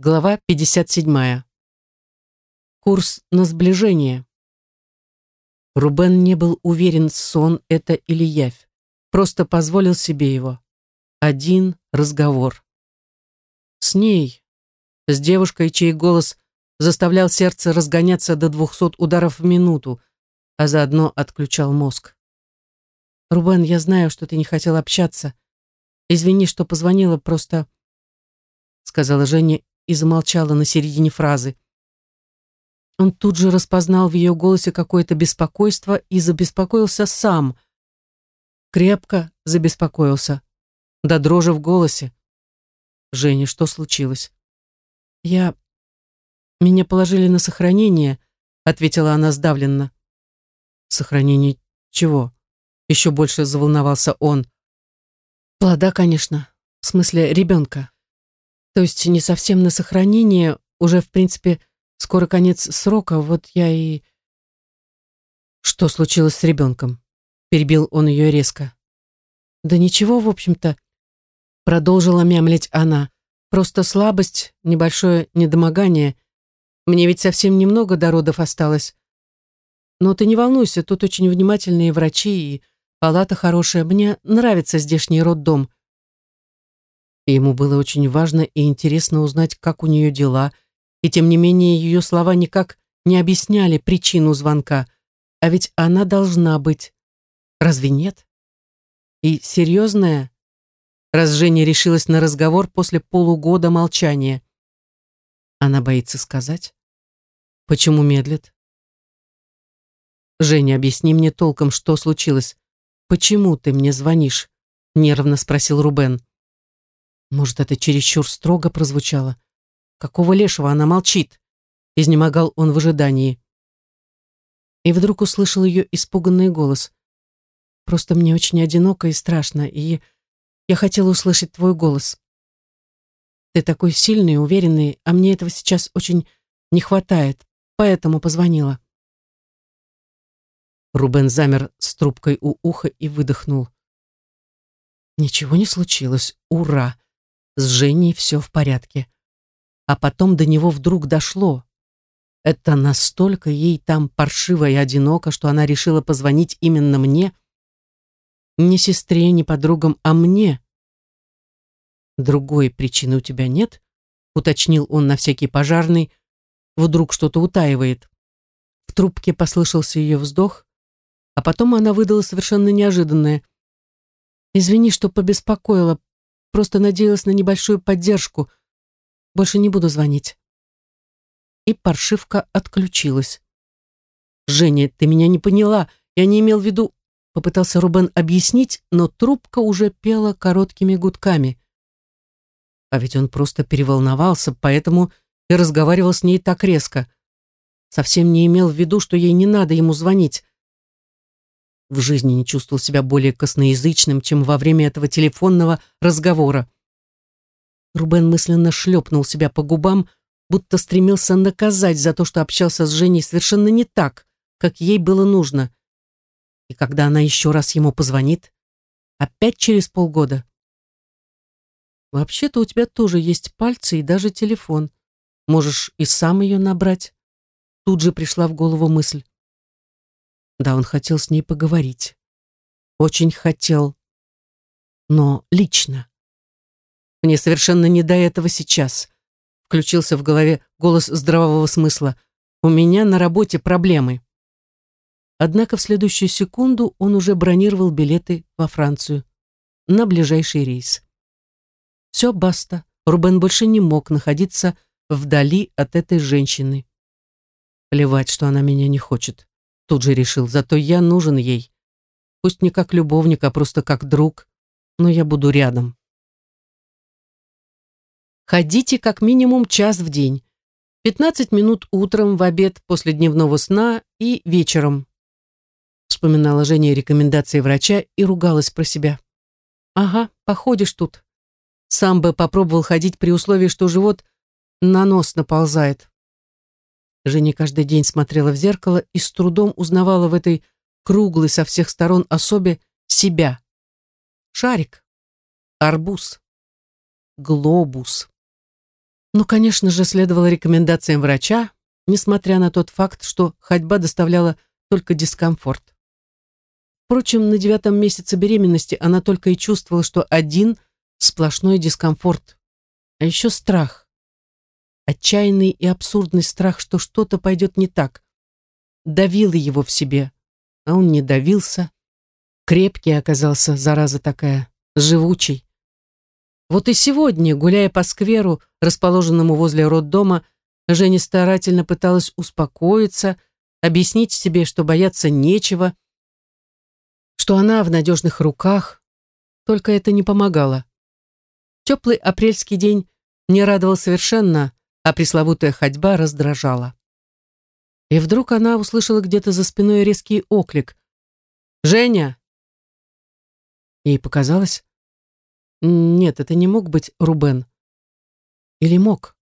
Глава 57. Курс на сближение. Рубен не был уверен, сон это или явь. Просто позволил себе его. Один разговор. С ней, с девушкой, чей голос заставлял сердце разгоняться до двухсот ударов в минуту, а заодно отключал мозг. «Рубен, я знаю, что ты не хотел общаться. Извини, что позвонила, просто...» сказала Женя и замолчала на середине фразы. Он тут же распознал в ее голосе какое-то беспокойство и забеспокоился сам. Крепко забеспокоился. До дрожи в голосе. «Женя, что случилось?» «Я... Меня положили на сохранение», — ответила она сдавленно. «Сохранение чего?» Еще больше заволновался он. «Плода, конечно. В смысле, ребенка». То есть не совсем на сохранение, уже, в принципе, скоро конец срока, вот я и... Что случилось с ребенком? Перебил он ее резко. Да ничего, в общем-то, продолжила мямлить она. Просто слабость, небольшое недомогание. Мне ведь совсем немного до родов осталось. Но ты не волнуйся, тут очень внимательные врачи и палата хорошая. Мне нравится здешний роддом и ему было очень важно и интересно узнать, как у нее дела, и тем не менее ее слова никак не объясняли причину звонка, а ведь она должна быть. Разве нет? И серьезная, раз Женя решилась на разговор после полугода молчания. Она боится сказать? Почему медлит? «Женя, объясни мне толком, что случилось. Почему ты мне звонишь?» — нервно спросил Рубен. Может, это чересчур строго прозвучало? Какого лешего она молчит? Изнемогал он в ожидании. И вдруг услышал ее испуганный голос. «Просто мне очень одиноко и страшно, и я хотела услышать твой голос. Ты такой сильный, уверенный, а мне этого сейчас очень не хватает, поэтому позвонила». Рубен замер с трубкой у уха и выдохнул. Ничего не случилось. Ура! С Женей все в порядке. А потом до него вдруг дошло. Это настолько ей там паршиво и одиноко, что она решила позвонить именно мне. Не сестре, не подругам, а мне. Другой причины у тебя нет? Уточнил он на всякий пожарный. Вдруг что-то утаивает. В трубке послышался ее вздох, а потом она выдала совершенно неожиданное. «Извини, что побеспокоила, Просто надеялась на небольшую поддержку. Больше не буду звонить. И паршивка отключилась. «Женя, ты меня не поняла. Я не имел в виду...» Попытался Рубен объяснить, но трубка уже пела короткими гудками. А ведь он просто переволновался, поэтому и разговаривал с ней так резко. Совсем не имел в виду, что ей не надо ему звонить. В жизни не чувствовал себя более косноязычным, чем во время этого телефонного разговора. Рубен мысленно шлепнул себя по губам, будто стремился наказать за то, что общался с Женей совершенно не так, как ей было нужно. И когда она еще раз ему позвонит, опять через полгода. «Вообще-то у тебя тоже есть пальцы и даже телефон. Можешь и сам ее набрать». Тут же пришла в голову мысль. Да, он хотел с ней поговорить. Очень хотел. Но лично. Мне совершенно не до этого сейчас. Включился в голове голос здравого смысла. У меня на работе проблемы. Однако в следующую секунду он уже бронировал билеты во Францию на ближайший рейс. Все, баста. Рубен больше не мог находиться вдали от этой женщины. Плевать, что она меня не хочет. Тут же решил, зато я нужен ей. Пусть не как любовник, а просто как друг, но я буду рядом. Ходите как минимум час в день. 15 минут утром, в обед, после дневного сна и вечером. Вспоминала Женя рекомендации врача и ругалась про себя. Ага, походишь тут. Сам бы попробовал ходить при условии, что живот на нос наползает. Женя каждый день смотрела в зеркало и с трудом узнавала в этой круглой со всех сторон особе себя. Шарик, арбуз, глобус. Ну, конечно же, следовало рекомендациям врача, несмотря на тот факт, что ходьба доставляла только дискомфорт. Впрочем, на девятом месяце беременности она только и чувствовала, что один сплошной дискомфорт, а еще страх. Отчаянный и абсурдный страх, что что-то пойдет не так. Давила его в себе, а он не давился. Крепкий оказался, зараза такая, живучий. Вот и сегодня, гуляя по скверу, расположенному возле роддома, Женя старательно пыталась успокоиться, объяснить себе, что бояться нечего, что она в надежных руках, только это не помогало. Теплый апрельский день не радовал совершенно, а пресловутая ходьба раздражала. И вдруг она услышала где-то за спиной резкий оклик. «Женя!» Ей показалось, нет, это не мог быть Рубен. Или мог?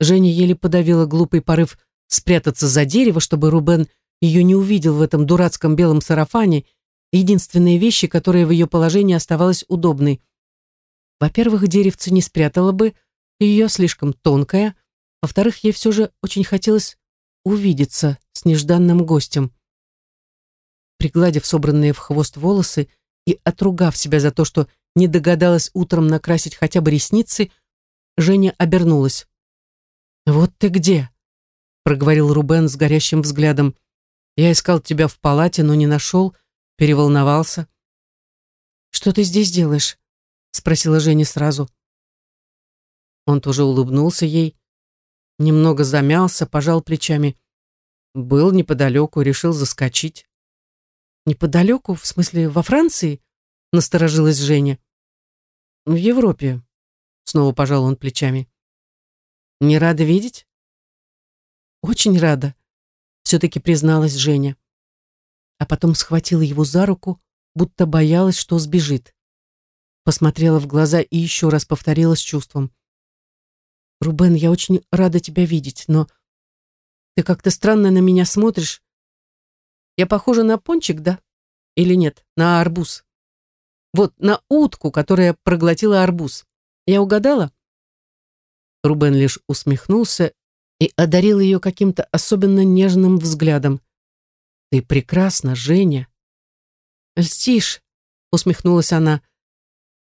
Женя еле подавила глупый порыв спрятаться за дерево, чтобы Рубен ее не увидел в этом дурацком белом сарафане, единственные вещи, которые в ее положении оставалась удобной. Во-первых, деревце не спрятало бы, ее слишком тонкая, во-вторых, ей все же очень хотелось увидеться с нежданным гостем. Пригладив собранные в хвост волосы и отругав себя за то, что не догадалась утром накрасить хотя бы ресницы, Женя обернулась. «Вот ты где?» — проговорил Рубен с горящим взглядом. «Я искал тебя в палате, но не нашел, переволновался». «Что ты здесь делаешь?» — спросила Женя сразу. Он тоже улыбнулся ей, немного замялся, пожал плечами. Был неподалеку, решил заскочить. «Неподалеку? В смысле, во Франции?» Насторожилась Женя. В Европе. Снова пожал он плечами. Не рада видеть? Очень рада. Все-таки призналась Женя. А потом схватила его за руку, будто боялась, что сбежит. Посмотрела в глаза и еще раз повторила с чувством. «Рубен, я очень рада тебя видеть, но ты как-то странно на меня смотришь. Я похожа на пончик, да? Или нет, на арбуз?» Вот на утку, которая проглотила арбуз. Я угадала? Рубен лишь усмехнулся и одарил ее каким-то особенно нежным взглядом. «Ты прекрасна, Женя!» «Льстишь!» — усмехнулась она.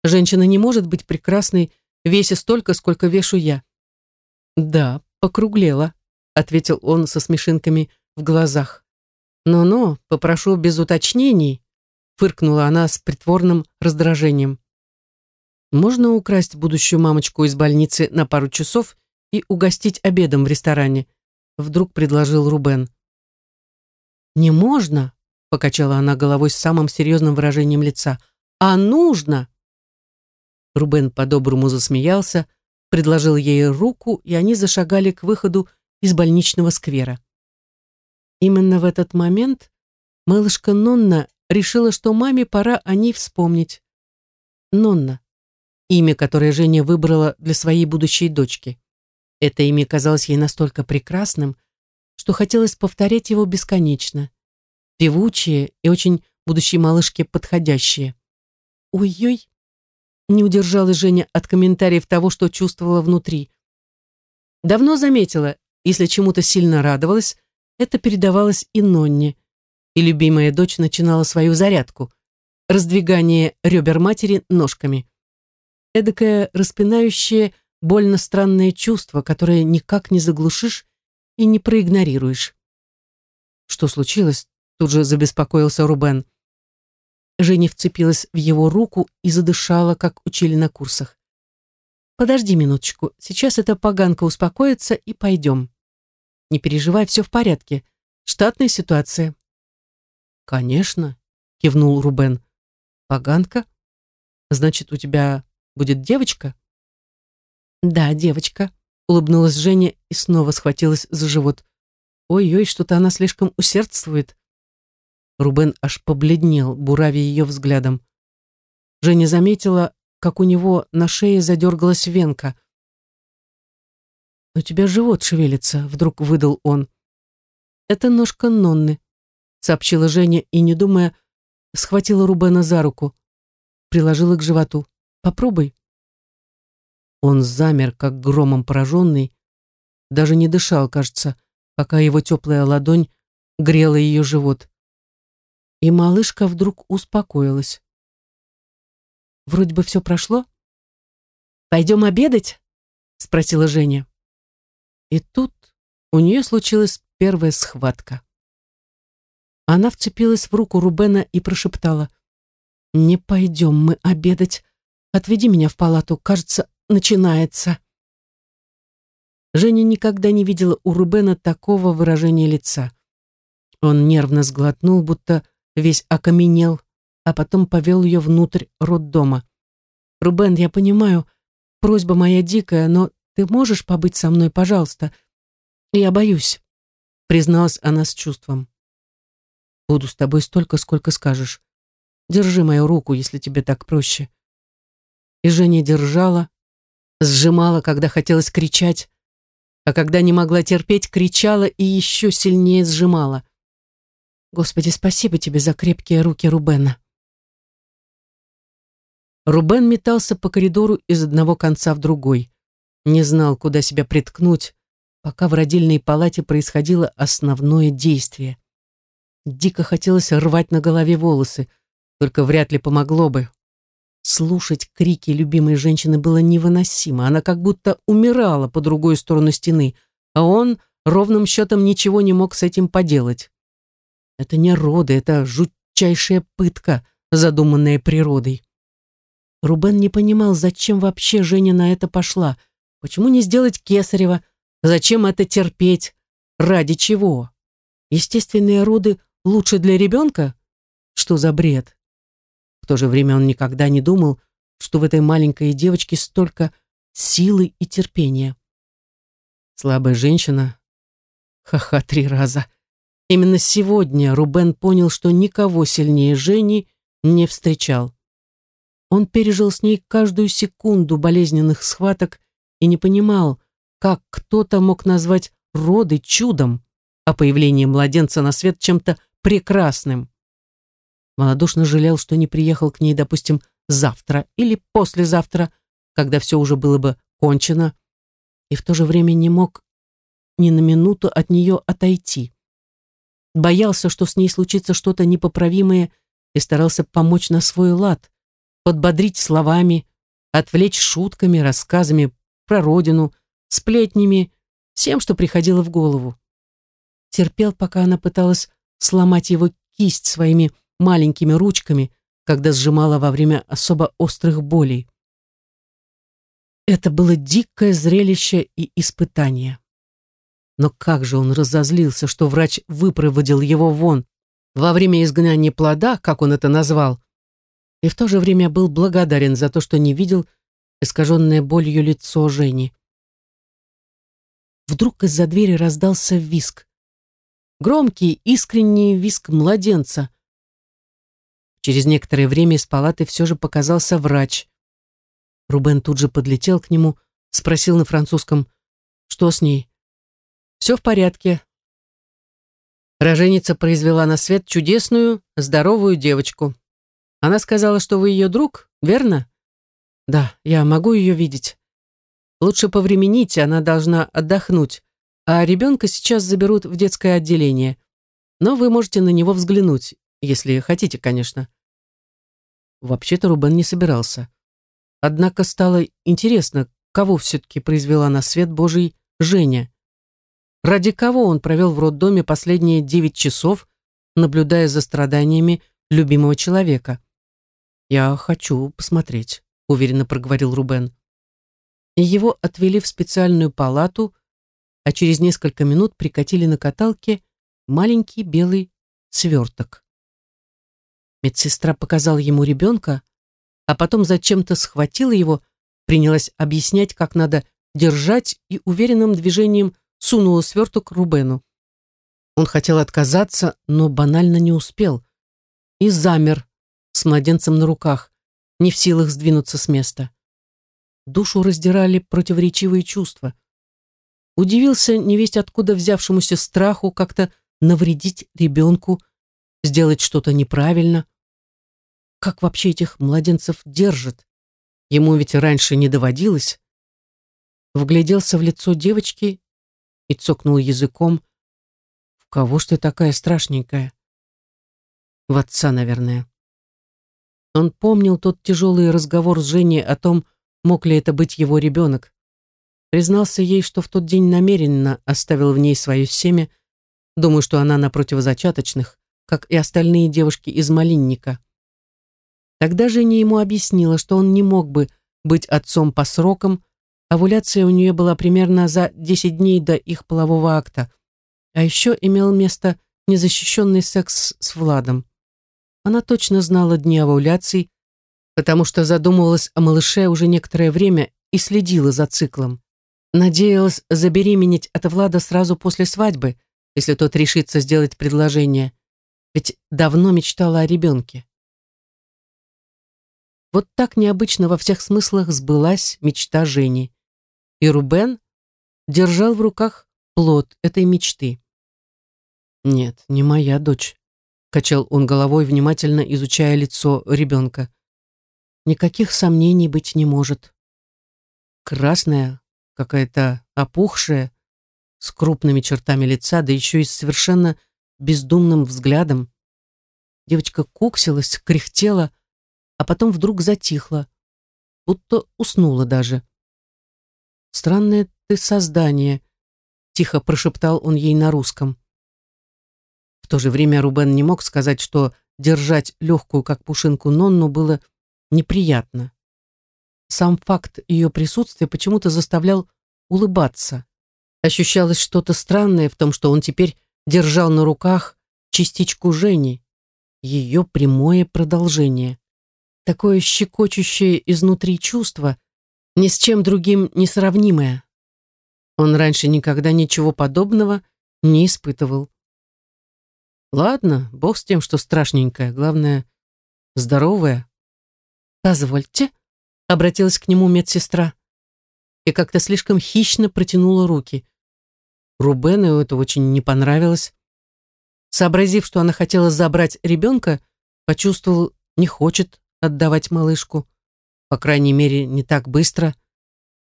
«Женщина не может быть прекрасной, весе столько, сколько вешу я». «Да, покруглела», — ответил он со смешинками в глазах. «Но-но, попрошу без уточнений фыркнула она с притворным раздражением. Можно украсть будущую мамочку из больницы на пару часов и угостить обедом в ресторане, вдруг предложил Рубен. Не можно, покачала она головой с самым серьезным выражением лица. А нужно. Рубен по-доброму засмеялся, предложил ей руку, и они зашагали к выходу из больничного сквера. Именно в этот момент малышка Нонна решила, что маме пора о ней вспомнить. Нонна. Имя, которое Женя выбрала для своей будущей дочки. Это имя казалось ей настолько прекрасным, что хотелось повторять его бесконечно. Певучее и очень будущей малышке подходящее. Ой-ой, не удержалась Женя от комментариев того, что чувствовала внутри. Давно заметила, если чему-то сильно радовалась, это передавалось и Нонне и любимая дочь начинала свою зарядку, раздвигание ребер матери ножками. Эдакое распинающее, больно странное чувство, которое никак не заглушишь и не проигнорируешь. Что случилось? Тут же забеспокоился Рубен. Женя вцепилась в его руку и задышала, как учили на курсах. «Подожди минуточку, сейчас эта поганка успокоится и пойдем. Не переживай, все в порядке. Штатная ситуация. «Конечно», — кивнул Рубен. «Поганка? Значит, у тебя будет девочка?» «Да, девочка», — улыбнулась Женя и снова схватилась за живот. «Ой-ой, что-то она слишком усердствует». Рубен аж побледнел, буравя ее взглядом. Женя заметила, как у него на шее задергалась венка. «У тебя живот шевелится», — вдруг выдал он. «Это ножка Нонны», сообщила Женя и, не думая, схватила Рубена за руку, приложила к животу. «Попробуй». Он замер, как громом пораженный, даже не дышал, кажется, пока его теплая ладонь грела ее живот. И малышка вдруг успокоилась. Вроде бы все прошло. «Пойдем обедать?» — спросила Женя. И тут у нее случилась первая схватка. Она вцепилась в руку Рубена и прошептала. «Не пойдем мы обедать. Отведи меня в палату. Кажется, начинается». Женя никогда не видела у Рубена такого выражения лица. Он нервно сглотнул, будто весь окаменел, а потом повел ее внутрь роддома. «Рубен, я понимаю, просьба моя дикая, но ты можешь побыть со мной, пожалуйста? Я боюсь», — призналась она с чувством. «Буду с тобой столько, сколько скажешь. Держи мою руку, если тебе так проще». И Женя держала, сжимала, когда хотелось кричать, а когда не могла терпеть, кричала и еще сильнее сжимала. Господи, спасибо тебе за крепкие руки Рубена. Рубен метался по коридору из одного конца в другой. Не знал, куда себя приткнуть, пока в родильной палате происходило основное действие. Дико хотелось рвать на голове волосы, только вряд ли помогло бы. Слушать крики любимой женщины было невыносимо. Она как будто умирала по другую сторону стены, а он ровным счетом ничего не мог с этим поделать. Это не роды, это жутчайшая пытка, задуманная природой. Рубен не понимал, зачем вообще Женя на это пошла. Почему не сделать кесарева? Зачем это терпеть? Ради чего? Естественные роды лучше для ребенка? Что за бред? В то же время он никогда не думал, что в этой маленькой девочке столько силы и терпения. Слабая женщина. Ха-ха, три раза. Именно сегодня Рубен понял, что никого сильнее Жени не встречал. Он пережил с ней каждую секунду болезненных схваток и не понимал, как кто-то мог назвать роды чудом, а появление младенца на свет чем-то прекрасным. Малодушно жалел, что не приехал к ней, допустим, завтра или послезавтра, когда все уже было бы кончено, и в то же время не мог ни на минуту от нее отойти боялся, что с ней случится что-то непоправимое и старался помочь на свой лад, подбодрить словами, отвлечь шутками, рассказами про родину, сплетнями, всем, что приходило в голову. Терпел, пока она пыталась сломать его кисть своими маленькими ручками, когда сжимала во время особо острых болей. Это было дикое зрелище и испытание. Но как же он разозлился, что врач выпроводил его вон во время изгнания плода, как он это назвал, и в то же время был благодарен за то, что не видел искаженное болью лицо Жени. Вдруг из-за двери раздался виск. Громкий, искренний виск младенца. Через некоторое время из палаты все же показался врач. Рубен тут же подлетел к нему, спросил на французском, что с ней. Все в порядке. Роженица произвела на свет чудесную, здоровую девочку. Она сказала, что вы ее друг, верно? Да, я могу ее видеть. Лучше повремените, она должна отдохнуть, а ребенка сейчас заберут в детское отделение. Но вы можете на него взглянуть, если хотите, конечно. Вообще-то Рубен не собирался. Однако стало интересно, кого все-таки произвела на свет Божий Женя. Ради кого он провел в роддоме последние девять часов, наблюдая за страданиями любимого человека? «Я хочу посмотреть», — уверенно проговорил Рубен. Его отвели в специальную палату, а через несколько минут прикатили на каталке маленький белый сверток. Медсестра показала ему ребенка, а потом зачем-то схватила его, принялась объяснять, как надо держать и уверенным движением сунула сверток Рубену. Он хотел отказаться, но банально не успел. И замер с младенцем на руках, не в силах сдвинуться с места. Душу раздирали противоречивые чувства. Удивился невесть откуда взявшемуся страху как-то навредить ребенку, сделать что-то неправильно. Как вообще этих младенцев держат? Ему ведь раньше не доводилось. вгляделся в лицо девочки и цокнул языком. «В кого ж ты такая страшненькая?» «В отца, наверное». Он помнил тот тяжелый разговор с Женей о том, мог ли это быть его ребенок. Признался ей, что в тот день намеренно оставил в ней свое семя, думаю, что она на противозачаточных, как и остальные девушки из Малинника. Тогда Женя ему объяснила, что он не мог бы быть отцом по срокам, овуляция у нее была примерно за 10 дней до их полового акта, а еще имел место незащищенный секс с Владом. Она точно знала дни овуляций, потому что задумывалась о малыше уже некоторое время и следила за циклом. Надеялась забеременеть от Влада сразу после свадьбы, если тот решится сделать предложение, ведь давно мечтала о ребенке. Вот так необычно во всех смыслах сбылась мечта Жени. И Рубен держал в руках плод этой мечты. «Нет, не моя дочь», — качал он головой, внимательно изучая лицо ребенка. «Никаких сомнений быть не может. Красная, какая-то опухшая, с крупными чертами лица, да еще и с совершенно бездумным взглядом. Девочка куксилась, кряхтела, а потом вдруг затихла, будто уснула даже. «Странное ты создание», — тихо прошептал он ей на русском. В то же время Рубен не мог сказать, что держать легкую, как пушинку, Нонну было неприятно. Сам факт ее присутствия почему-то заставлял улыбаться. Ощущалось что-то странное в том, что он теперь держал на руках частичку Жени, ее прямое продолжение такое щекочущее изнутри чувство, ни с чем другим не сравнимое. Он раньше никогда ничего подобного не испытывал. Ладно, бог с тем, что страшненькое, главное, здоровое. «Позвольте», — обратилась к нему медсестра и как-то слишком хищно протянула руки. Рубену это очень не понравилось. Сообразив, что она хотела забрать ребенка, почувствовал, не хочет отдавать малышку. По крайней мере, не так быстро.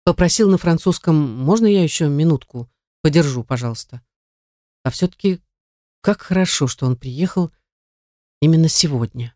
Попросил на французском, можно я еще минутку? Подержу, пожалуйста. А все-таки как хорошо, что он приехал именно сегодня.